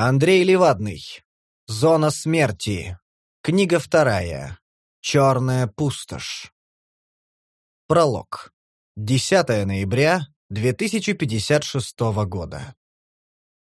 Андрей Левадный. Зона смерти. Книга вторая. Черная пустошь. Пролог. 10 ноября 2056 года.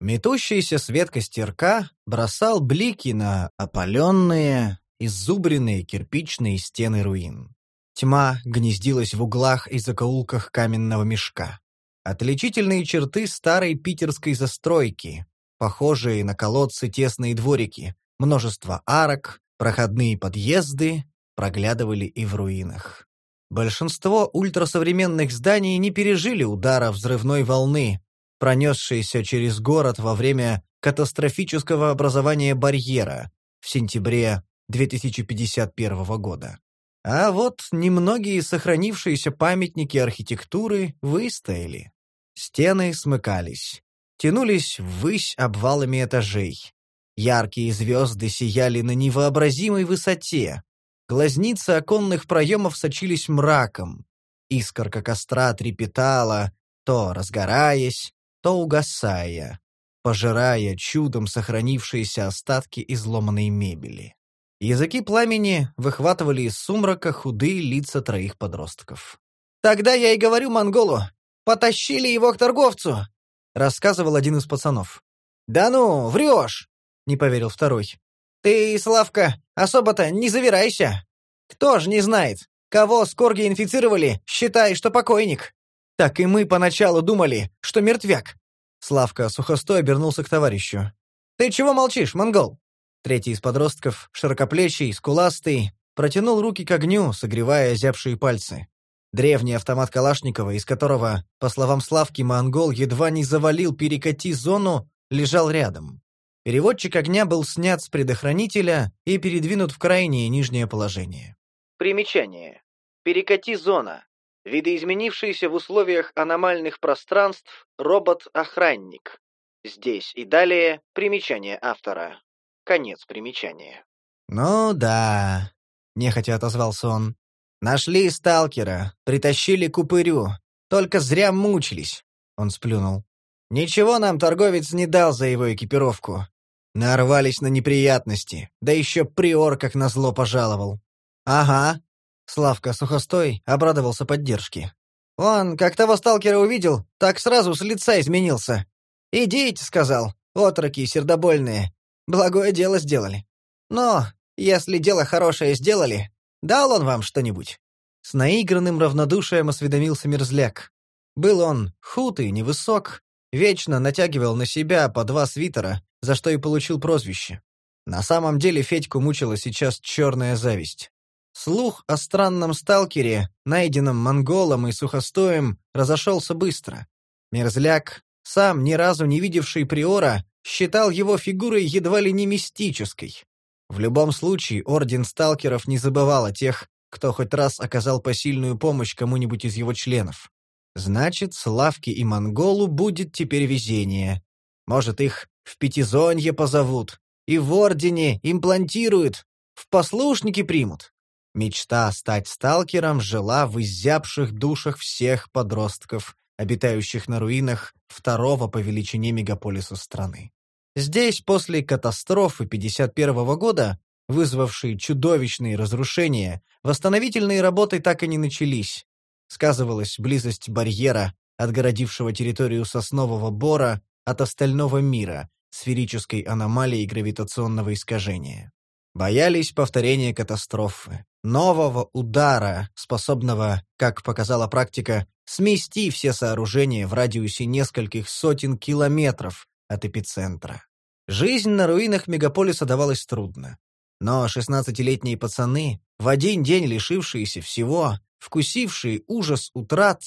Метущийся свет костерка бросал блики на опаленные, изубренные кирпичные стены руин. Тьма гнездилась в углах и закоулках каменного мешка. Отличительные черты старой питерской застройки, похожие на колодцы тесные дворики, множество арок, проходные подъезды, проглядывали и в руинах. Большинство ультрасовременных зданий не пережили удара взрывной волны, пронесшейся через город во время катастрофического образования барьера в сентябре 2051 года. А вот немногие сохранившиеся памятники архитектуры выстояли. Стены смыкались, тянулись ввысь обвалами этажей. Яркие звезды сияли на невообразимой высоте. Глазницы оконных проемов сочились мраком. Искорка костра трепетала, то разгораясь, то угасая, пожирая чудом сохранившиеся остатки изломанной мебели. Языки пламени выхватывали из сумрака худые лица троих подростков. «Тогда я и говорю монголу, потащили его к торговцу!» — рассказывал один из пацанов. «Да ну, врешь!» — не поверил второй. «Ты, Славка, особо-то не завирайся! Кто ж не знает, кого скорги инфицировали, считай, что покойник!» «Так и мы поначалу думали, что мертвяк!» Славка сухостой обернулся к товарищу. «Ты чего молчишь, монгол?» Третий из подростков, широкоплечий, скуластый, протянул руки к огню, согревая озябшие пальцы. Древний автомат Калашникова, из которого, по словам Славки, монгол едва не завалил перекати зону, лежал рядом. Переводчик огня был снят с предохранителя и передвинут в крайнее нижнее положение. Примечание. Перекати зона. Видоизменившийся в условиях аномальных пространств робот-охранник. Здесь и далее примечание автора. Конец примечания. «Ну да», — нехотя отозвался он. «Нашли сталкера, притащили к упырю. Только зря мучились», — он сплюнул. «Ничего нам торговец не дал за его экипировку. Нарвались на неприятности, да еще приор как назло пожаловал». «Ага», — Славка Сухостой обрадовался поддержке. «Он, как того сталкера увидел, так сразу с лица изменился. «Идите», — сказал, — «отроки сердобольные, Благое дело сделали. Но, если дело хорошее сделали, дал он вам что-нибудь?» С наигранным равнодушием осведомился мерзляк. Был он худ невысок, вечно натягивал на себя по два свитера, за что и получил прозвище. На самом деле Федьку мучила сейчас черная зависть. Слух о странном сталкере, найденном монголом и сухостоем, разошелся быстро. Мерзляк, сам ни разу не видевший Приора, считал его фигурой едва ли не мистической. В любом случае, Орден Сталкеров не забывал о тех, кто хоть раз оказал посильную помощь кому-нибудь из его членов. Значит, Славке и Монголу будет теперь везение. Может, их в Пятизонье позовут, и в Ордене имплантируют, в послушники примут. Мечта стать сталкером жила в изябших душах всех подростков, обитающих на руинах второго по величине мегаполиса страны. Здесь после катастрофы 51 года, вызвавшей чудовищные разрушения, восстановительные работы так и не начались. Сказывалась близость барьера, отгородившего территорию соснового бора от остального мира, сферической аномалии гравитационного искажения. Боялись повторения катастрофы, нового удара, способного, как показала практика, смести все сооружения в радиусе нескольких сотен километров от эпицентра. Жизнь на руинах мегаполиса давалась трудно. Но шестнадцатилетние пацаны, в один день лишившиеся всего, вкусившие ужас утрат,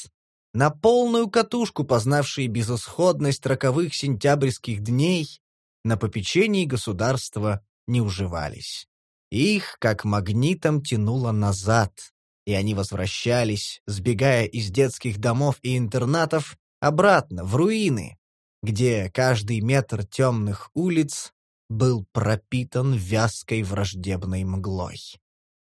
на полную катушку познавшие безысходность роковых сентябрьских дней, на попечении государства не уживались. Их, как магнитом, тянуло назад, и они возвращались, сбегая из детских домов и интернатов, обратно, в руины, где каждый метр темных улиц был пропитан вязкой враждебной мглой.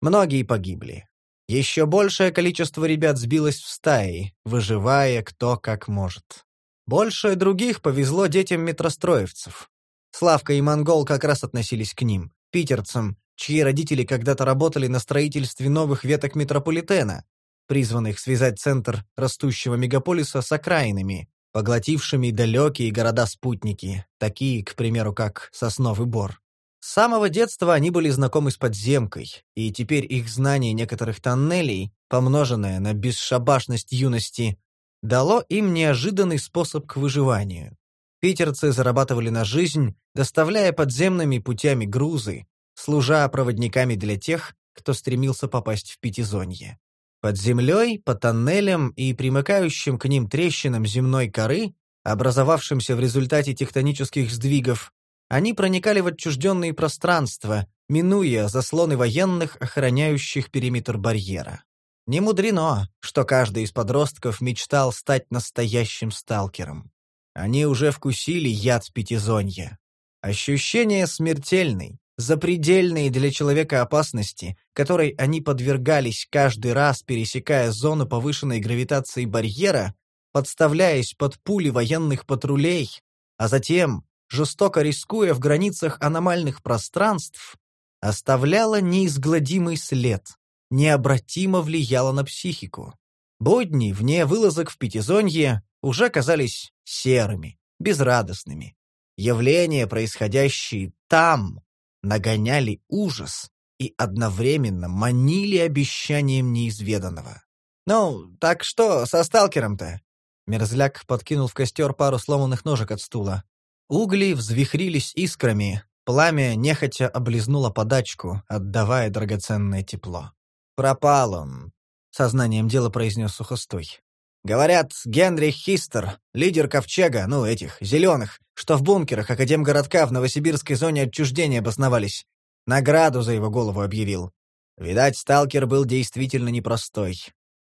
Многие погибли. Еще большее количество ребят сбилось в стаи, выживая кто как может. Больше других повезло детям метростроевцев. Славка и Монгол как раз относились к ним, питерцам, чьи родители когда-то работали на строительстве новых веток метрополитена, призванных связать центр растущего мегаполиса с окраинами, поглотившими далекие города-спутники, такие, к примеру, как Сосновый Бор. С самого детства они были знакомы с подземкой, и теперь их знание некоторых тоннелей, помноженное на бесшабашность юности, дало им неожиданный способ к выживанию. Питерцы зарабатывали на жизнь, доставляя подземными путями грузы, служа проводниками для тех, кто стремился попасть в Пятизонье. Под землей, по тоннелям и примыкающим к ним трещинам земной коры, образовавшимся в результате тектонических сдвигов, они проникали в отчужденные пространства, минуя заслоны военных, охраняющих периметр барьера. Не мудрено, что каждый из подростков мечтал стать настоящим сталкером. Они уже вкусили яд пятизонья. Ощущение смертельной, запредельной для человека опасности, которой они подвергались каждый раз, пересекая зону повышенной гравитации барьера, подставляясь под пули военных патрулей, а затем, жестоко рискуя в границах аномальных пространств, оставляла неизгладимый след, необратимо влияла на психику. Будни вне вылазок в Пятизонье уже казались серыми, безрадостными. Явления, происходящие там, нагоняли ужас и одновременно манили обещанием неизведанного. «Ну, так что со сталкером-то?» Мерзляк подкинул в костер пару сломанных ножек от стула. Угли взвихрились искрами, пламя нехотя облизнуло подачку, отдавая драгоценное тепло. «Пропал он», — сознанием дела произнес сухостой. «Говорят, Генрих Хистер, лидер Ковчега, ну, этих, зеленых, что в бункерах Академгородка в Новосибирской зоне отчуждения обосновались, награду за его голову объявил. Видать, сталкер был действительно непростой.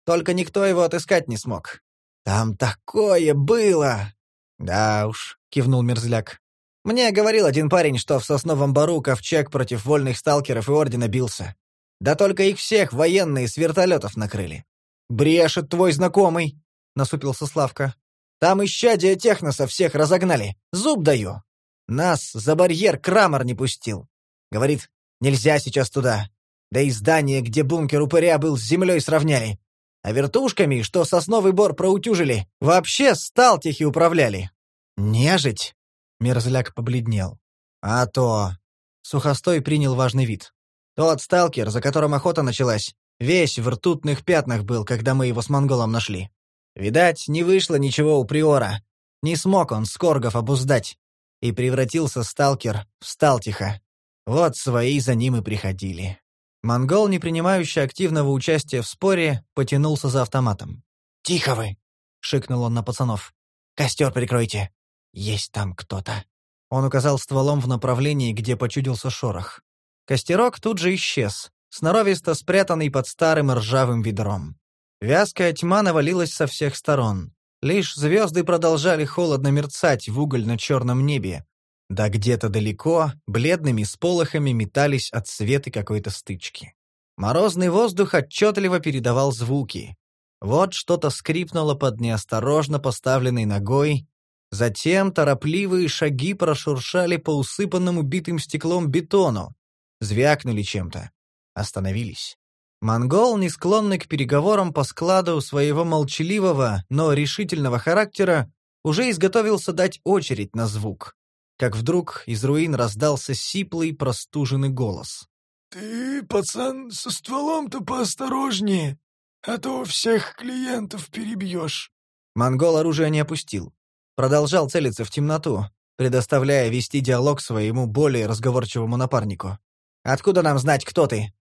Только никто его отыскать не смог. Там такое было!» «Да уж», — кивнул Мерзляк. «Мне говорил один парень, что в Сосновом Бару Ковчег против вольных сталкеров и Ордена бился. Да только их всех военные с вертолетов накрыли». «Брешет твой знакомый», — насупился Славка. «Там исчадия техноса всех разогнали. Зуб даю. Нас за барьер Крамер не пустил. Говорит, нельзя сейчас туда. Да и здание, где бункер упыря был, с землей сравняли. А вертушками, что сосновый бор проутюжили, вообще сталтихи управляли. Нежить? Мерзляк побледнел. А то... Сухостой принял важный вид. Тот сталкер, за которым охота началась, весь в ртутных пятнах был, когда мы его с монголом нашли. Видать, не вышло ничего у приора. Не смог он скоргов обуздать. И превратился сталкер в сталтиха. Вот свои за ним и приходили. Монгол, не принимающий активного участия в споре, потянулся за автоматом. «Тихо вы!» — шикнул он на пацанов. «Костер прикройте. Есть там кто-то». Он указал стволом в направлении, где почудился шорох. Костерок тут же исчез, сноровисто спрятанный под старым ржавым ведром. Вязкая тьма навалилась со всех сторон. Лишь звезды продолжали холодно мерцать в угольно-черном небе, да где-то далеко, бледными сполохами метались от света какой-то стычки. Морозный воздух отчетливо передавал звуки. Вот что-то скрипнуло под неосторожно поставленной ногой, затем торопливые шаги прошуршали по усыпанному битым стеклом бетону, звякнули чем-то, остановились. Монгол, не склонный к переговорам по складу своего молчаливого, но решительного характера, уже изготовился дать очередь на звук как вдруг из руин раздался сиплый простуженный голос. «Ты, пацан, со стволом-то поосторожнее, а то всех клиентов перебьешь». Монгол оружие не опустил. Продолжал целиться в темноту, предоставляя вести диалог своему более разговорчивому напарнику. «Откуда нам знать, кто ты?»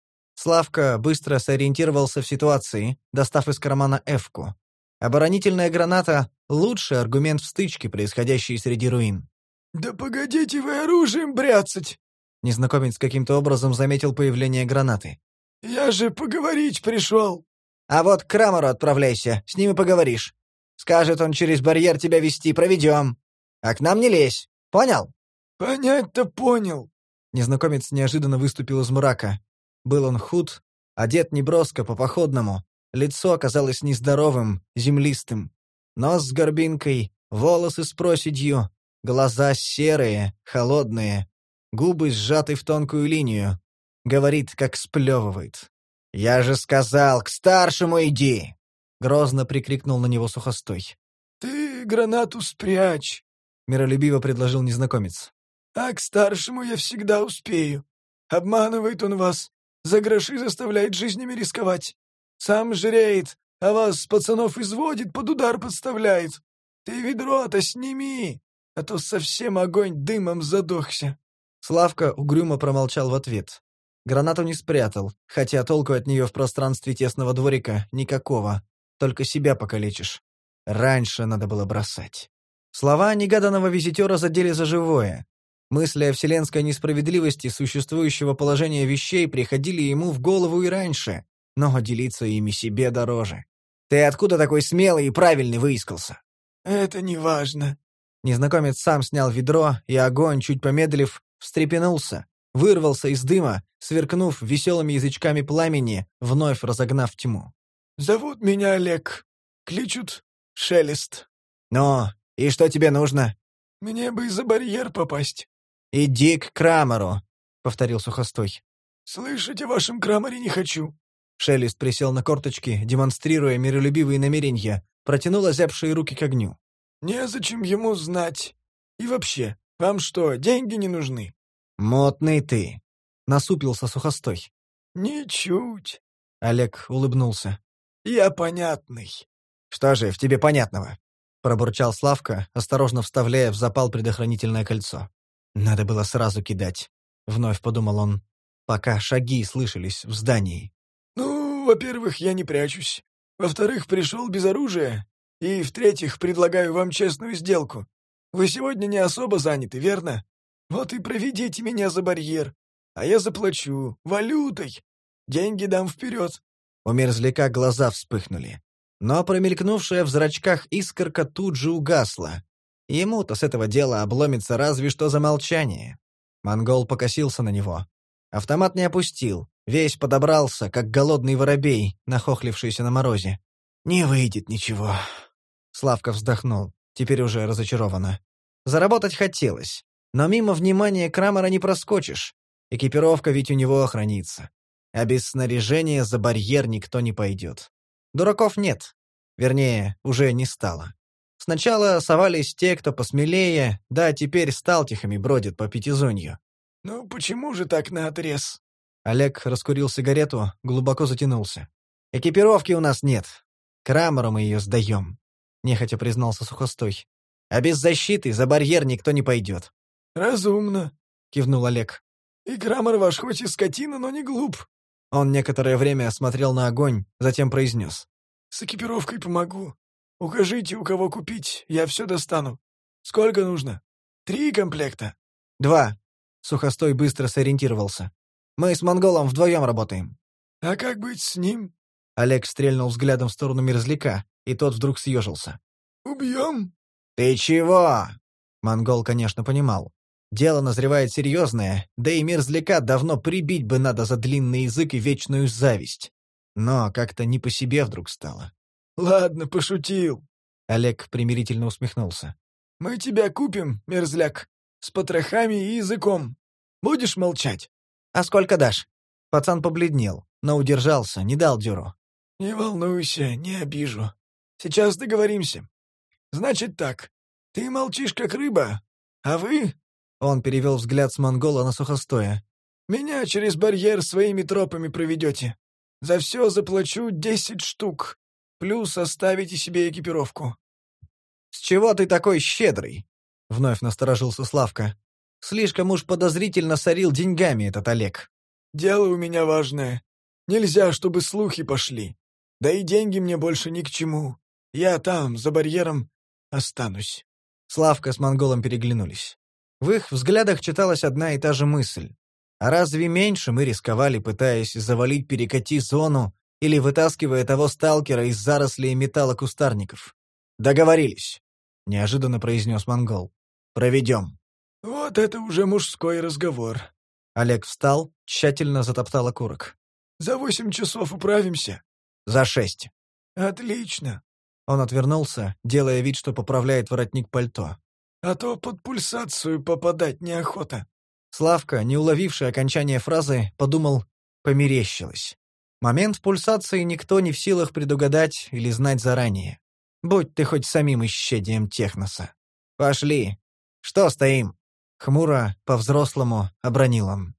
Славка быстро сориентировался в ситуации, достав из кармана эвку. Оборонительная граната — лучший аргумент в стычке, происходящей среди руин. «Да погодите вы оружием бряцать!» Незнакомец каким-то образом заметил появление гранаты. «Я же поговорить пришел!» «А вот к Крамеру отправляйся, с ним и поговоришь. Скажет он через барьер тебя вести, проведем. А к нам не лезь, понял?» «Понять-то понял». Незнакомец неожиданно выступил из мрака. Был он худ, одет неброско по-походному. Лицо оказалось нездоровым, землистым. Нос с горбинкой, волосы с проседью, Глаза серые, холодные, губы сжаты в тонкую линию. Говорит, как сплевывает. «Я же сказал, к старшему иди!» Грозно прикрикнул на него сухостой. «Ты гранату спрячь», — миролюбиво предложил незнакомец. «А к старшему я всегда успею. Обманывает он вас, за гроши заставляет жизнями рисковать. Сам жреет, а вас, пацанов, изводит, под удар подставляет. Ты ведро-то сними, а то совсем огонь дымом задохся». Славка угрюмо промолчал в ответ. Гранату не спрятал, хотя толку от нее в пространстве тесного дворика никакого. Только себя покалечишь. Раньше надо было бросать. Слова негаданного визитера задели за живое. Мысли о вселенской несправедливости существующего положения вещей приходили ему в голову и раньше, но делиться ими себе дороже. «Ты откуда такой смелый и правильный выискался?» «Это не важно». Незнакомец сам снял ведро, и огонь, чуть помедлив, встрепенулся, вырвался из дыма, сверкнув веселыми язычками пламени, вновь разогнав тьму. «Зовут меня Олег. Кличут Шелест». «Ну, и что тебе нужно?» «Мне бы за барьер попасть». «Иди к Крамеру», — повторил Сухостой. «Слышать о вашем Крамере не хочу». Шелест присел на корточки, демонстрируя миролюбивые намерения, протянул озябшие руки к огню. «Незачем ему знать. И вообще, вам что, деньги не нужны?» «Мотный ты», — насупился Сухостой. «Ничуть», — Олег улыбнулся. «Я понятный». «Что же в тебе понятного?» — пробурчал Славка, осторожно вставляя в запал предохранительное кольцо. «Надо было сразу кидать», — вновь подумал он, пока шаги слышались в здании. «Ну, во-первых, я не прячусь. Во-вторых, пришел без оружия. И, в-третьих, предлагаю вам честную сделку. Вы сегодня не особо заняты, верно? Вот и проведите меня за барьер. А я заплачу. Валютой. Деньги дам вперед». У мерзляка глаза вспыхнули. Но промелькнувшая в зрачках искорка тут же угасла. Ему-то с этого дела обломится разве что за молчание. Монгол покосился на него. Автомат не опустил. Весь подобрался, как голодный воробей, нахохлившийся на морозе. «Не выйдет ничего». Славка вздохнул, теперь уже разочарованно. Заработать хотелось. Но мимо внимания Крамера не проскочишь. Экипировка ведь у него хранится. А без снаряжения за барьер никто не пойдет. Дураков нет. Вернее, уже не стало. Сначала совались те, кто посмелее, да теперь сталтихами бродит по пятизонью. «Ну почему же так наотрез?» Олег раскурил сигарету, глубоко затянулся. «Экипировки у нас нет. Крамеру мы ее сдаем», — нехотя признался Сухостой. «А без защиты за барьер никто не пойдет. «Разумно», — кивнул Олег. «И Крамер ваш хоть и скотина, но не глуп». Он некоторое время смотрел на огонь, затем произнес. «С экипировкой помогу. Укажите, у кого купить, я все достану. Сколько нужно? Три комплекта?» «Два». Сухостой быстро сориентировался. «Мы с монголом вдвоем работаем». «А как быть с ним?» Олег стрельнул взглядом в сторону мерзляка, и тот вдруг съежился. «Убьем?» «Ты чего?» Монгол, конечно, понимал. Дело назревает серьезное, да и мерзляка давно прибить бы надо за длинный язык и вечную зависть. Но как-то не по себе вдруг стало. «Ладно, пошутил». Олег примирительно усмехнулся. «Мы тебя купим, мерзляк, с потрохами и языком. Будешь молчать?» «А сколько дашь?» Пацан побледнел, но удержался, не дал дёру. «Не волнуйся, не обижу. Сейчас договоримся. Значит так, ты молчишь как рыба, а вы он перевел взгляд с монгола на сухостоя. «Меня через барьер своими тропами проведете. За все заплачу десять штук. Плюс оставите себе экипировку». «С чего ты такой щедрый?» — вновь насторожился Славка. «Слишком уж подозрительно сорил деньгами этот Олег». «Дело у меня важное. Нельзя, чтобы слухи пошли. Да и деньги мне больше ни к чему. Я там, за барьером, останусь». Славка с монголом переглянулись. В их взглядах читалась одна и та же мысль. А разве меньше мы рисковали, пытаясь завалить перекати зону или вытаскивая того сталкера из зарослей металлокустарников? «Договорились», — неожиданно произнес монгол. «Проведем». «Вот это уже мужской разговор». Олег встал, тщательно затоптал окурок. «За восемь часов управимся?» «За шесть». «Отлично». Он отвернулся, делая вид, что поправляет воротник пальто. а то под пульсацию попадать неохота». Славка, не уловивший окончание фразы, подумал «померещилось». Момент пульсации никто не в силах предугадать или знать заранее. Будь ты хоть самим исчадием техноса. «Пошли. Что стоим?» Хмуро, по-взрослому, обронил он.